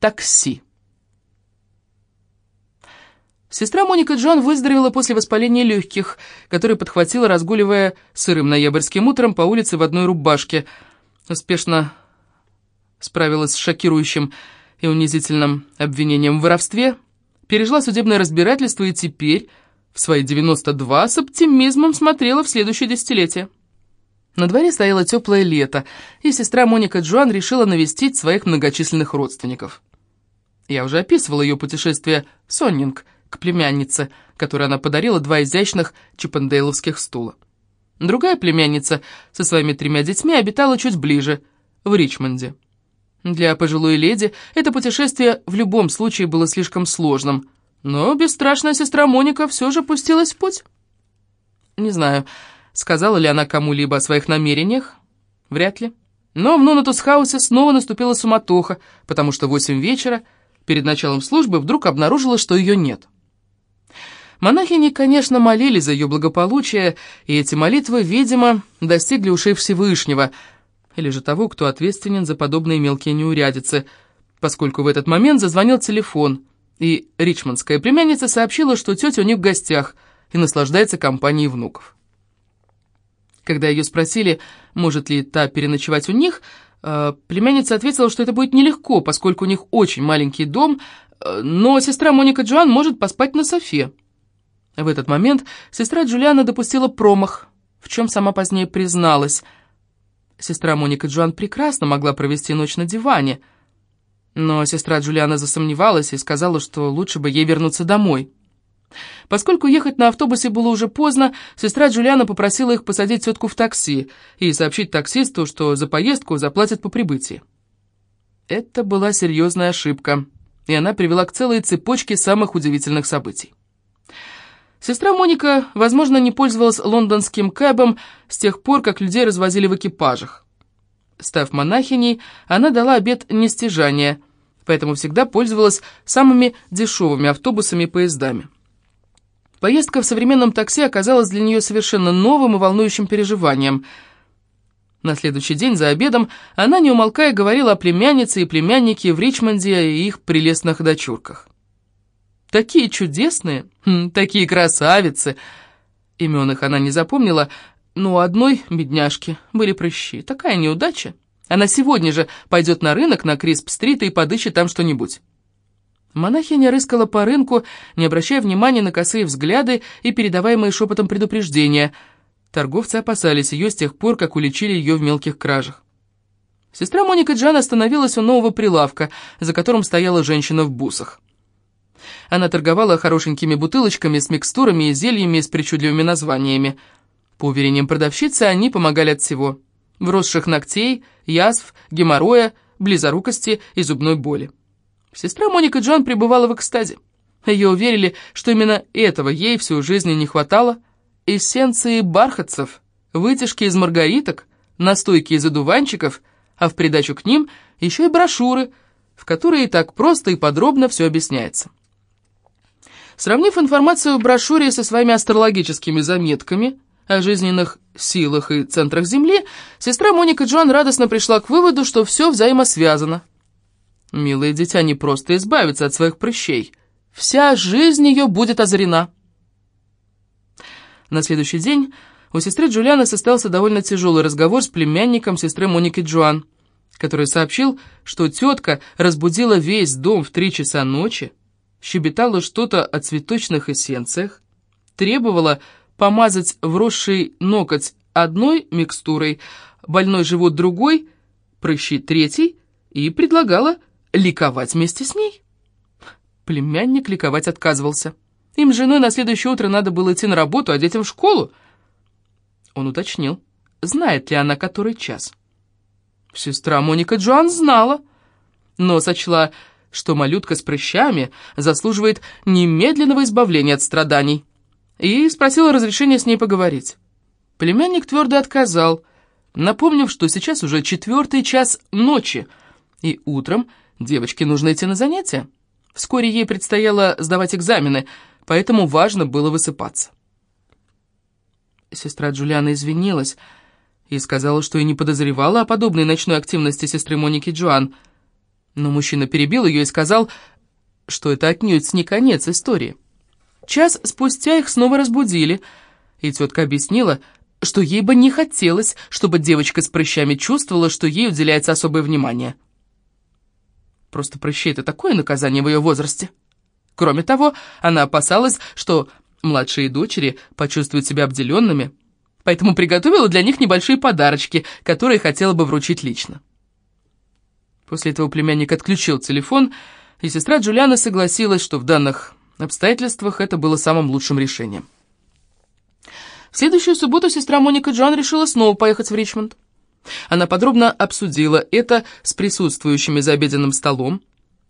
такси. Сестра Моника Джон выздоровела после воспаления легких, которое подхватила, разгуливая сырым ноябрьским утром по улице в одной рубашке. Успешно справилась с шокирующим и унизительным обвинением в воровстве, пережила судебное разбирательство и теперь, в свои 92, с оптимизмом смотрела в следующее десятилетие. На дворе стояло теплое лето, и сестра Моника Джоан решила навестить своих многочисленных родственников. Я уже описывала ее путешествие Соннинг – к племяннице, которой она подарила два изящных чиппендейловских стула. Другая племянница со своими тремя детьми обитала чуть ближе, в Ричмонде. Для пожилой леди это путешествие в любом случае было слишком сложным, но бесстрашная сестра Моника все же пустилась в путь. Не знаю, сказала ли она кому-либо о своих намерениях, вряд ли. Но в Нонатус-хаусе снова наступила суматоха, потому что в восемь вечера, перед началом службы, вдруг обнаружила, что ее нет. Монахини, конечно, молились за ее благополучие, и эти молитвы, видимо, достигли ушей Всевышнего, или же того, кто ответственен за подобные мелкие неурядицы, поскольку в этот момент зазвонил телефон, и ричмондская племянница сообщила, что тетя у них в гостях и наслаждается компанией внуков. Когда ее спросили, может ли та переночевать у них, племянница ответила, что это будет нелегко, поскольку у них очень маленький дом, э, но сестра Моника Джоан может поспать на софе. В этот момент сестра Джулиана допустила промах, в чем сама позднее призналась. Сестра Моника Джоан прекрасно могла провести ночь на диване, но сестра Джулиана засомневалась и сказала, что лучше бы ей вернуться домой. Поскольку ехать на автобусе было уже поздно, сестра Джулиана попросила их посадить тетку в такси и сообщить таксисту, что за поездку заплатят по прибытии. Это была серьезная ошибка, и она привела к целой цепочке самых удивительных событий. Сестра Моника, возможно, не пользовалась лондонским кэбом с тех пор, как людей развозили в экипажах. Став монахиней, она дала обет нестяжания, поэтому всегда пользовалась самыми дешевыми автобусами и поездами. Поездка в современном такси оказалась для нее совершенно новым и волнующим переживанием. На следующий день за обедом она, не умолкая, говорила о племяннице и племяннике в Ричмонде и их прелестных дочурках. Такие чудесные, хм, такие красавицы. Имен их она не запомнила, но у одной бедняжки были прыщи. Такая неудача. Она сегодня же пойдет на рынок на Крисп-стрит и подыщет там что-нибудь. Монахиня рыскала по рынку, не обращая внимания на косые взгляды и передаваемые шепотом предупреждения. Торговцы опасались ее с тех пор, как уличили ее в мелких кражах. Сестра Моника Джан остановилась у нового прилавка, за которым стояла женщина в бусах. Она торговала хорошенькими бутылочками с микстурами и зельями с причудливыми названиями. По уверениям продавщицы, они помогали от всего. Вросших ногтей, язв, геморроя, близорукости и зубной боли. Сестра Моника Джон пребывала в экстазе. Ее уверили, что именно этого ей всю жизнь не хватало. Эссенции бархатцев, вытяжки из маргариток, настойки из одуванчиков, а в придачу к ним еще и брошюры, в которые так просто и подробно все объясняется. Сравнив информацию в брошюре со своими астрологическими заметками о жизненных силах и центрах Земли, сестра Моника Джон радостно пришла к выводу, что все взаимосвязано. Милое дитя не просто избавится от своих прыщей. Вся жизнь ее будет озарена. На следующий день у сестры Джулианы состоялся довольно тяжелый разговор с племянником сестры Моники Джоан, который сообщил, что тетка разбудила весь дом в три часа ночи, щебетала что-то о цветочных эссенциях, требовала помазать вросший ноготь одной микстурой, больной живот другой, прыщи третий, и предлагала ликовать вместе с ней. Племянник ликовать отказывался. Им с женой на следующее утро надо было идти на работу, а детям в школу. Он уточнил, знает ли она который час. Сестра Моника Джоан знала, но сочла что малютка с прыщами заслуживает немедленного избавления от страданий, и спросила разрешения с ней поговорить. Племянник твердо отказал, напомнив, что сейчас уже четвертый час ночи, и утром девочке нужно идти на занятия. Вскоре ей предстояло сдавать экзамены, поэтому важно было высыпаться. Сестра Джулиана извинилась и сказала, что и не подозревала о подобной ночной активности сестры Моники Джоан – Но мужчина перебил ее и сказал, что это отнюдь не конец истории. Час спустя их снова разбудили, и тетка объяснила, что ей бы не хотелось, чтобы девочка с прыщами чувствовала, что ей уделяется особое внимание. Просто прыщи — это такое наказание в ее возрасте. Кроме того, она опасалась, что младшие дочери почувствуют себя обделенными, поэтому приготовила для них небольшие подарочки, которые хотела бы вручить лично. После этого племянник отключил телефон, и сестра Джулиана согласилась, что в данных обстоятельствах это было самым лучшим решением. В следующую субботу сестра Моника Джоан решила снова поехать в Ричмонд. Она подробно обсудила это с присутствующими за обеденным столом.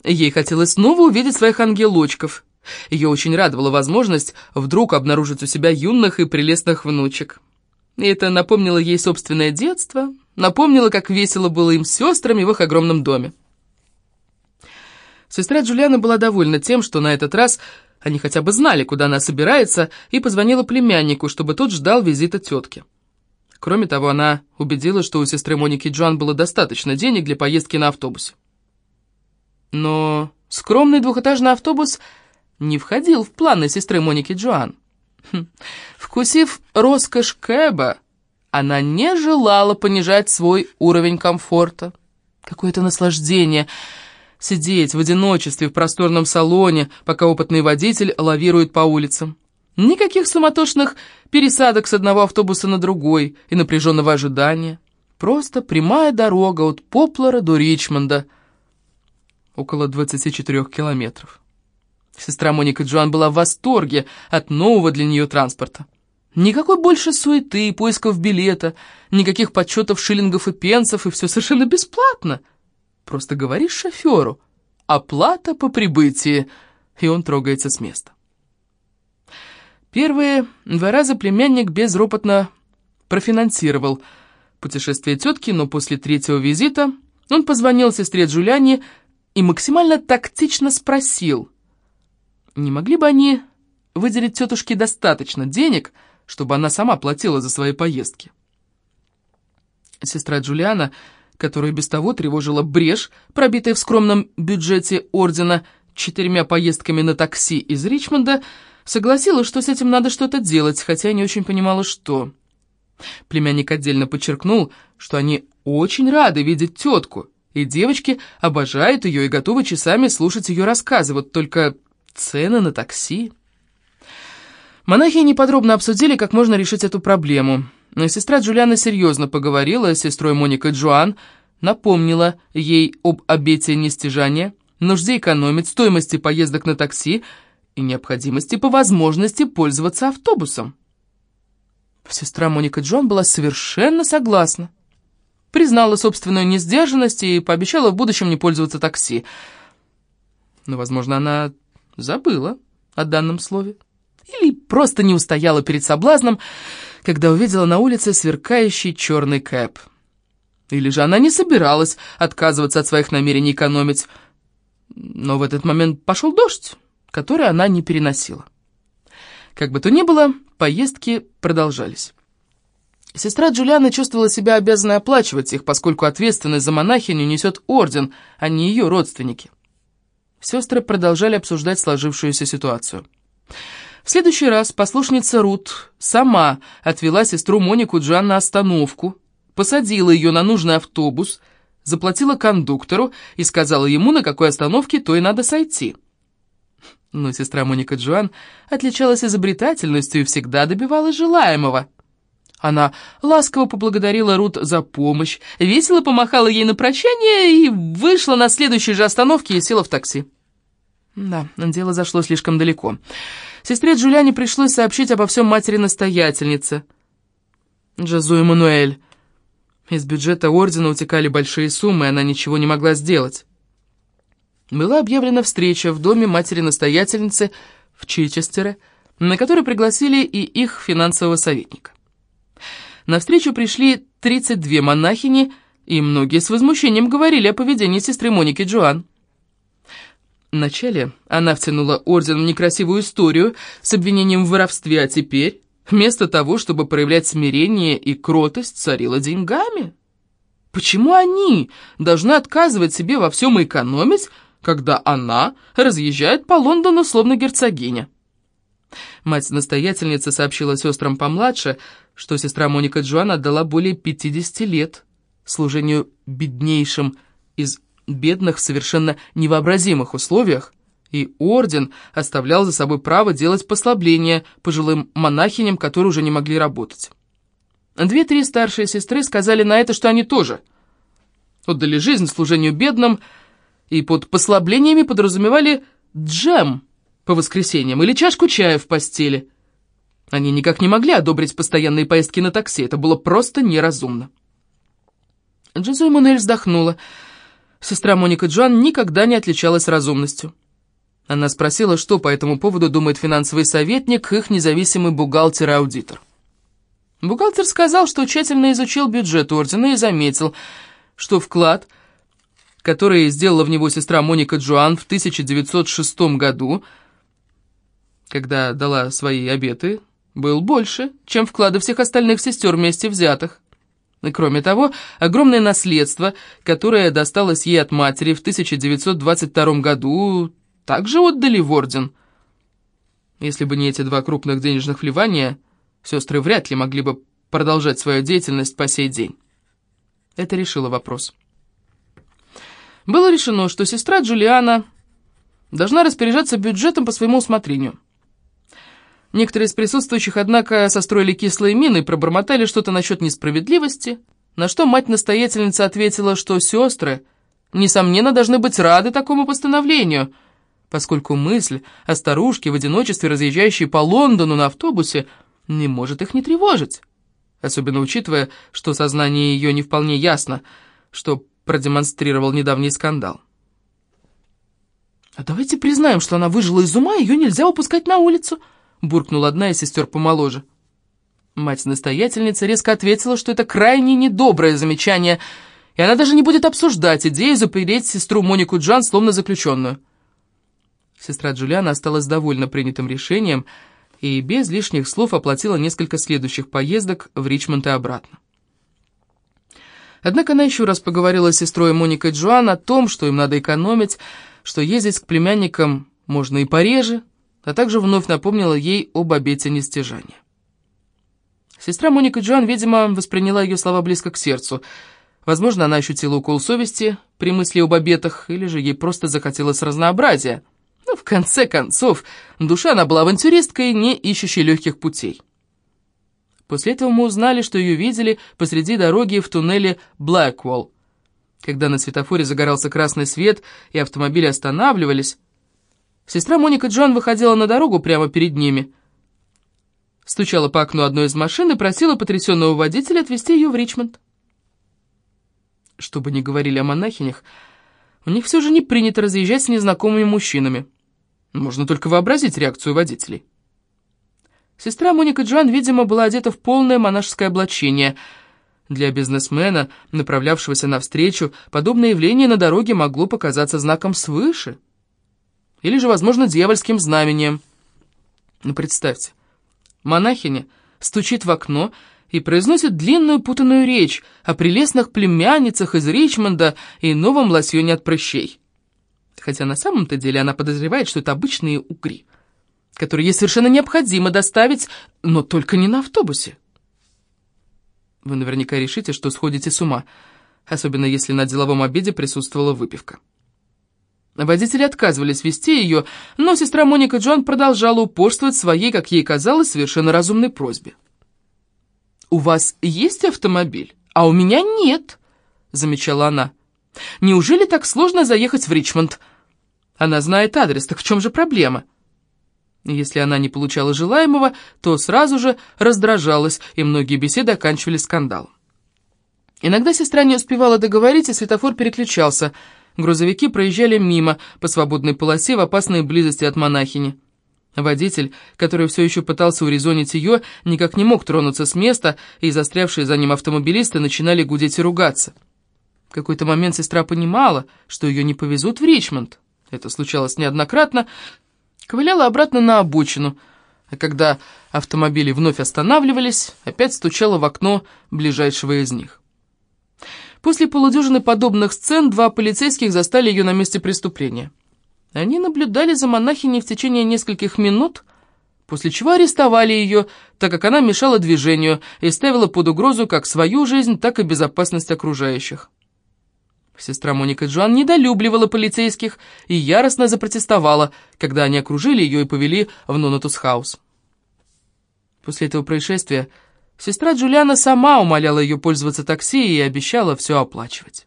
Ей хотелось снова увидеть своих ангелочков. Ее очень радовала возможность вдруг обнаружить у себя юных и прелестных внучек. Это напомнило ей собственное детство, напомнило, как весело было им с сестрами в их огромном доме. Сестра Джулиана была довольна тем, что на этот раз они хотя бы знали, куда она собирается, и позвонила племяннику, чтобы тот ждал визита тетки. Кроме того, она убедилась, что у сестры Моники Джоан было достаточно денег для поездки на автобусе. Но скромный двухэтажный автобус не входил в планы сестры Моники Джоан. Хм. Вкусив роскошь Кэба, она не желала понижать свой уровень комфорта. Какое-то наслаждение сидеть в одиночестве в просторном салоне, пока опытный водитель лавирует по улицам. Никаких суматошных пересадок с одного автобуса на другой и напряженного ожидания. Просто прямая дорога от Поплара до Ричмонда, около 24 километров. Сестра Моника Джоан была в восторге от нового для нее транспорта. Никакой больше суеты, поисков билета, никаких подсчетов шиллингов и пенсов, и все совершенно бесплатно. Просто говоришь шоферу «оплата по прибытии», и он трогается с места. Первые два раза племянник безропотно профинансировал путешествие тетки, но после третьего визита он позвонил сестре Джулиане и максимально тактично спросил, не могли бы они выделить тетушке достаточно денег, чтобы она сама платила за свои поездки. Сестра Джулиана, которая без того тревожила брешь, пробитая в скромном бюджете ордена четырьмя поездками на такси из Ричмонда, Согласилась, что с этим надо что-то делать, хотя не очень понимала, что. Племянник отдельно подчеркнул, что они очень рады видеть тетку, и девочки обожают ее и готовы часами слушать ее рассказы, вот только цены на такси. Монахи неподробно обсудили, как можно решить эту проблему. Сестра Джулиана серьезно поговорила с сестрой Моникой Джоан, напомнила ей об обете нестяжания, нужде экономить, стоимости поездок на такси, и необходимости по возможности пользоваться автобусом. Сестра Моника Джон была совершенно согласна. Признала собственную несдержанность и пообещала в будущем не пользоваться такси. Но, возможно, она забыла о данном слове. Или просто не устояла перед соблазном, когда увидела на улице сверкающий черный кэп. Или же она не собиралась отказываться от своих намерений экономить. Но в этот момент пошел дождь который она не переносила. Как бы то ни было, поездки продолжались. Сестра Джулиана чувствовала себя обязанной оплачивать их, поскольку ответственность за монахиню несет орден, а не ее родственники. Сестры продолжали обсуждать сложившуюся ситуацию. В следующий раз послушница Рут сама отвела сестру Монику Джан на остановку, посадила ее на нужный автобус, заплатила кондуктору и сказала ему, на какой остановке то и надо сойти. Но сестра Моника Джоан отличалась изобретательностью и всегда добивалась желаемого. Она ласково поблагодарила Рут за помощь, весело помахала ей на прощание и вышла на следующей же остановке и села в такси. Да, дело зашло слишком далеко. Сестре Джулиане пришлось сообщить обо всем матери-настоятельнице. Джазу Эммануэль. Из бюджета ордена утекали большие суммы, она ничего не могла сделать была объявлена встреча в доме матери-настоятельницы в Чичестере, на которой пригласили и их финансового советника. На встречу пришли 32 монахини, и многие с возмущением говорили о поведении сестры Моники Джоан. Вначале она втянула орден в некрасивую историю с обвинением в воровстве, а теперь, вместо того, чтобы проявлять смирение и кротость, царила деньгами. Почему они должны отказывать себе во всем и экономить, когда она разъезжает по Лондону словно герцогиня? Мать-настоятельница сообщила сестрам помладше, что сестра Моника Джоан отдала более 50 лет служению беднейшим из бедных в совершенно невообразимых условиях, и орден оставлял за собой право делать послабления пожилым монахиням, которые уже не могли работать. Две-три старшие сестры сказали на это, что они тоже отдали жизнь служению бедным, и под послаблениями подразумевали джем по воскресеньям или чашку чая в постели. Они никак не могли одобрить постоянные поездки на такси, это было просто неразумно. Джизу Эммануэль вздохнула. Сестра Моника Джоан никогда не отличалась разумностью. Она спросила, что по этому поводу думает финансовый советник, их независимый бухгалтер и аудитор. Бухгалтер сказал, что тщательно изучил бюджет ордена и заметил, что вклад, который сделала в него сестра Моника Джоан в 1906 году, когда дала свои обеты, был больше, чем вклады всех остальных сестер вместе взятых. И кроме того, огромное наследство, которое досталось ей от матери в 1922 году, также отдали в орден. Если бы не эти два крупных денежных вливания, сестры вряд ли могли бы продолжать свою деятельность по сей день. Это решило вопрос. Было решено, что сестра Джулиана должна распоряжаться бюджетом по своему усмотрению. Некоторые из присутствующих, однако, состроили кислые мины и пробормотали что-то насчет несправедливости, на что мать-настоятельница ответила, что сестры, несомненно, должны быть рады такому постановлению – поскольку мысль о старушке в одиночестве, разъезжающей по Лондону на автобусе, не может их не тревожить. Особенно учитывая, что сознание ее не вполне ясно, что продемонстрировал недавний скандал. «А давайте признаем, что она выжила из ума, ее нельзя упускать на улицу», — буркнула одна из сестер помоложе. Мать-настоятельница резко ответила, что это крайне недоброе замечание, и она даже не будет обсуждать идею запереть сестру Монику Джан словно заключенную. Сестра Джулиана осталась довольна принятым решением и без лишних слов оплатила несколько следующих поездок в Ричмонд и обратно. Однако она еще раз поговорила с сестрой Моникой Джоан о том, что им надо экономить, что ездить к племянникам можно и пореже, а также вновь напомнила ей об обете нестяжания. Сестра Моника Джоан, видимо, восприняла ее слова близко к сердцу. Возможно, она ощутила укол совести при мысли об обетах, или же ей просто захотелось разнообразия – но в конце концов, душа она была авантюристкой, не ищущей легких путей. После этого мы узнали, что ее видели посреди дороги в туннеле Блэкволл. Когда на светофоре загорался красный свет и автомобили останавливались, сестра Моника Джон выходила на дорогу прямо перед ними, стучала по окну одной из машин и просила потрясенного водителя отвезти ее в Ричмонд. Что бы ни говорили о монахинях, у них все же не принято разъезжать с незнакомыми мужчинами. Можно только вообразить реакцию водителей. Сестра Моника Джан, видимо, была одета в полное монашеское облачение. Для бизнесмена, направлявшегося навстречу, подобное явление на дороге могло показаться знаком свыше. Или же, возможно, дьявольским знамением. Ну, представьте, монахиня стучит в окно и произносит длинную путанную речь о прелестных племянницах из Ричмонда и новом лосьоне от прыщей хотя на самом-то деле она подозревает, что это обычные угри, которые ей совершенно необходимо доставить, но только не на автобусе. Вы наверняка решите, что сходите с ума, особенно если на деловом обеде присутствовала выпивка. Водители отказывались вести ее, но сестра Моника Джон продолжала упорствовать своей, как ей казалось, совершенно разумной просьбе. «У вас есть автомобиль, а у меня нет», — замечала она. Неужели так сложно заехать в Ричмонд? Она знает адрес, так в чем же проблема? Если она не получала желаемого, то сразу же раздражалась, и многие беседы оканчивались скандалом. Иногда сестра не успевала договорить, и светофор переключался. Грузовики проезжали мимо по свободной полосе в опасной близости от монахини. Водитель, который все еще пытался урезонить ее, никак не мог тронуться с места, и застрявшие за ним автомобилисты начинали гудеть и ругаться. В какой-то момент сестра понимала, что ее не повезут в Ричмонд. Это случалось неоднократно. Ковыляла обратно на обочину, а когда автомобили вновь останавливались, опять стучала в окно ближайшего из них. После полудюжины подобных сцен два полицейских застали ее на месте преступления. Они наблюдали за монахиней в течение нескольких минут, после чего арестовали ее, так как она мешала движению и ставила под угрозу как свою жизнь, так и безопасность окружающих. Сестра Моника Джоан недолюбливала полицейских и яростно запротестовала, когда они окружили ее и повели в Нонатус-хаус. После этого происшествия сестра Джулиана сама умоляла ее пользоваться такси и обещала все оплачивать.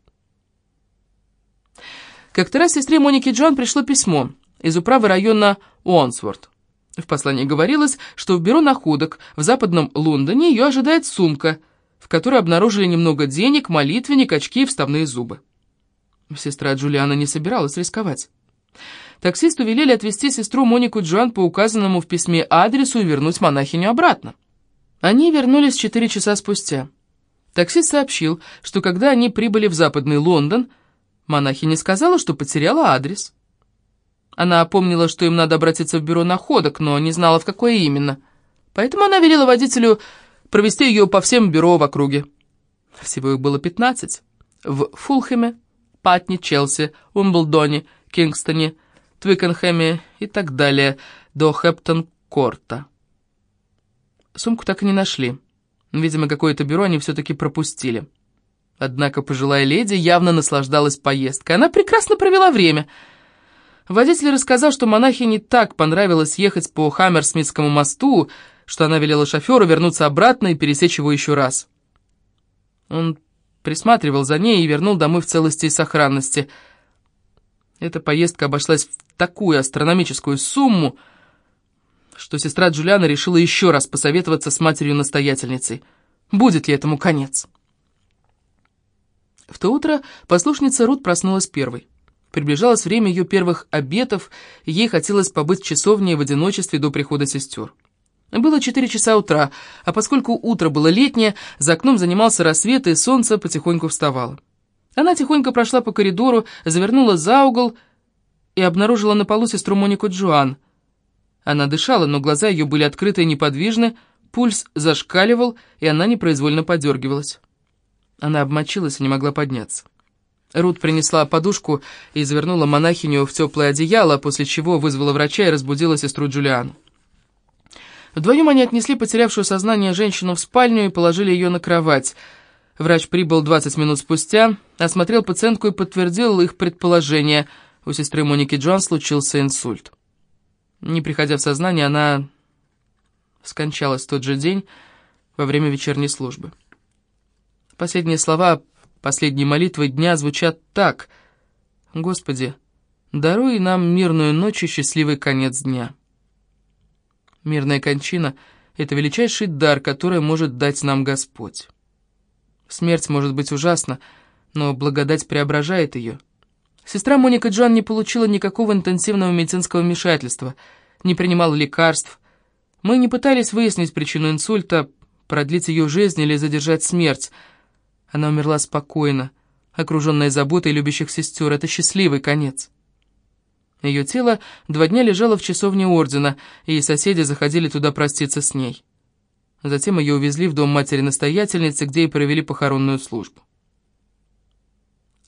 Как-то раз сестре Моники Джоан пришло письмо из управы района Уонсворт. В послании говорилось, что в бюро находок в западном Лондоне ее ожидает сумка, в которой обнаружили немного денег, молитвенник, очки и вставные зубы. Сестра Джулиана не собиралась рисковать. Таксисту велели отвезти сестру Монику Джоан по указанному в письме адресу и вернуть монахиню обратно. Они вернулись четыре часа спустя. Таксист сообщил, что когда они прибыли в западный Лондон, монахиня сказала, что потеряла адрес. Она помнила, что им надо обратиться в бюро находок, но не знала, в какое именно. Поэтому она велела водителю провезти ее по всем бюро в округе. Всего их было пятнадцать. В Фулхэме, Патни, Челси, Уимблдоне, Кингстоне, Твикенхэме и так далее, до Хэмптон-Корта. Сумку так и не нашли. Видимо, какое-то бюро они все-таки пропустили. Однако пожилая леди явно наслаждалась поездкой. Она прекрасно провела время. Водитель рассказал, что монахе не так понравилось ехать по Хаммерсмитскому мосту, что она велела шоферу вернуться обратно и пересечь его еще раз. Он присматривал за ней и вернул домой в целости и сохранности. Эта поездка обошлась в такую астрономическую сумму, что сестра Джулиана решила еще раз посоветоваться с матерью-настоятельницей. Будет ли этому конец? В то утро послушница Рут проснулась первой. Приближалось время ее первых обетов, ей хотелось побыть в часовне в одиночестве до прихода сестер. Было четыре часа утра, а поскольку утро было летнее, за окном занимался рассвет, и солнце потихоньку вставало. Она тихонько прошла по коридору, завернула за угол и обнаружила на полу сестру Монику Джоан. Она дышала, но глаза ее были открыты и неподвижны, пульс зашкаливал, и она непроизвольно подергивалась. Она обмочилась и не могла подняться. Рут принесла подушку и завернула монахиню в теплое одеяло, после чего вызвала врача и разбудила сестру Джулиану. Вдвоем они отнесли потерявшую сознание женщину в спальню и положили ее на кровать. Врач прибыл 20 минут спустя, осмотрел пациентку и подтвердил их предположение. У сестры Моники Джон случился инсульт. Не приходя в сознание, она скончалась в тот же день во время вечерней службы. Последние слова последней молитвы дня звучат так. «Господи, даруй нам мирную ночь и счастливый конец дня». Мирная кончина — это величайший дар, который может дать нам Господь. Смерть может быть ужасна, но благодать преображает ее. Сестра Моника Джоан не получила никакого интенсивного медицинского вмешательства, не принимала лекарств. Мы не пытались выяснить причину инсульта, продлить ее жизнь или задержать смерть. Она умерла спокойно, окруженная заботой любящих сестер. Это счастливый конец. Ее тело два дня лежало в часовне ордена, и соседи заходили туда проститься с ней. Затем ее увезли в дом матери-настоятельницы, где и провели похоронную службу.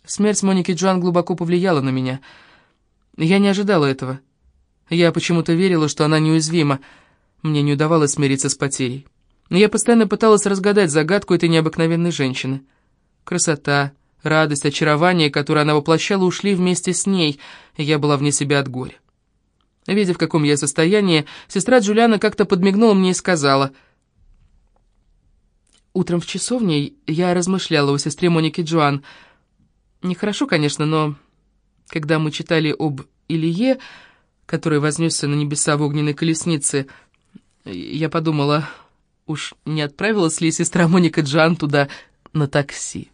Смерть Моники Джоан глубоко повлияла на меня. Я не ожидала этого. Я почему-то верила, что она неуязвима. Мне не удавалось смириться с потерей. Я постоянно пыталась разгадать загадку этой необыкновенной женщины. Красота, Радость, очарование, которое она воплощала, ушли вместе с ней, и я была вне себя от горя. Видя, в каком я состоянии, сестра Джулиана как-то подмигнула мне и сказала... Утром в часовне я размышляла о сестре Моники Джоан. Нехорошо, конечно, но когда мы читали об Илье, который вознесся на небеса в огненной колеснице, я подумала, уж не отправилась ли сестра Моника Джоан туда на такси.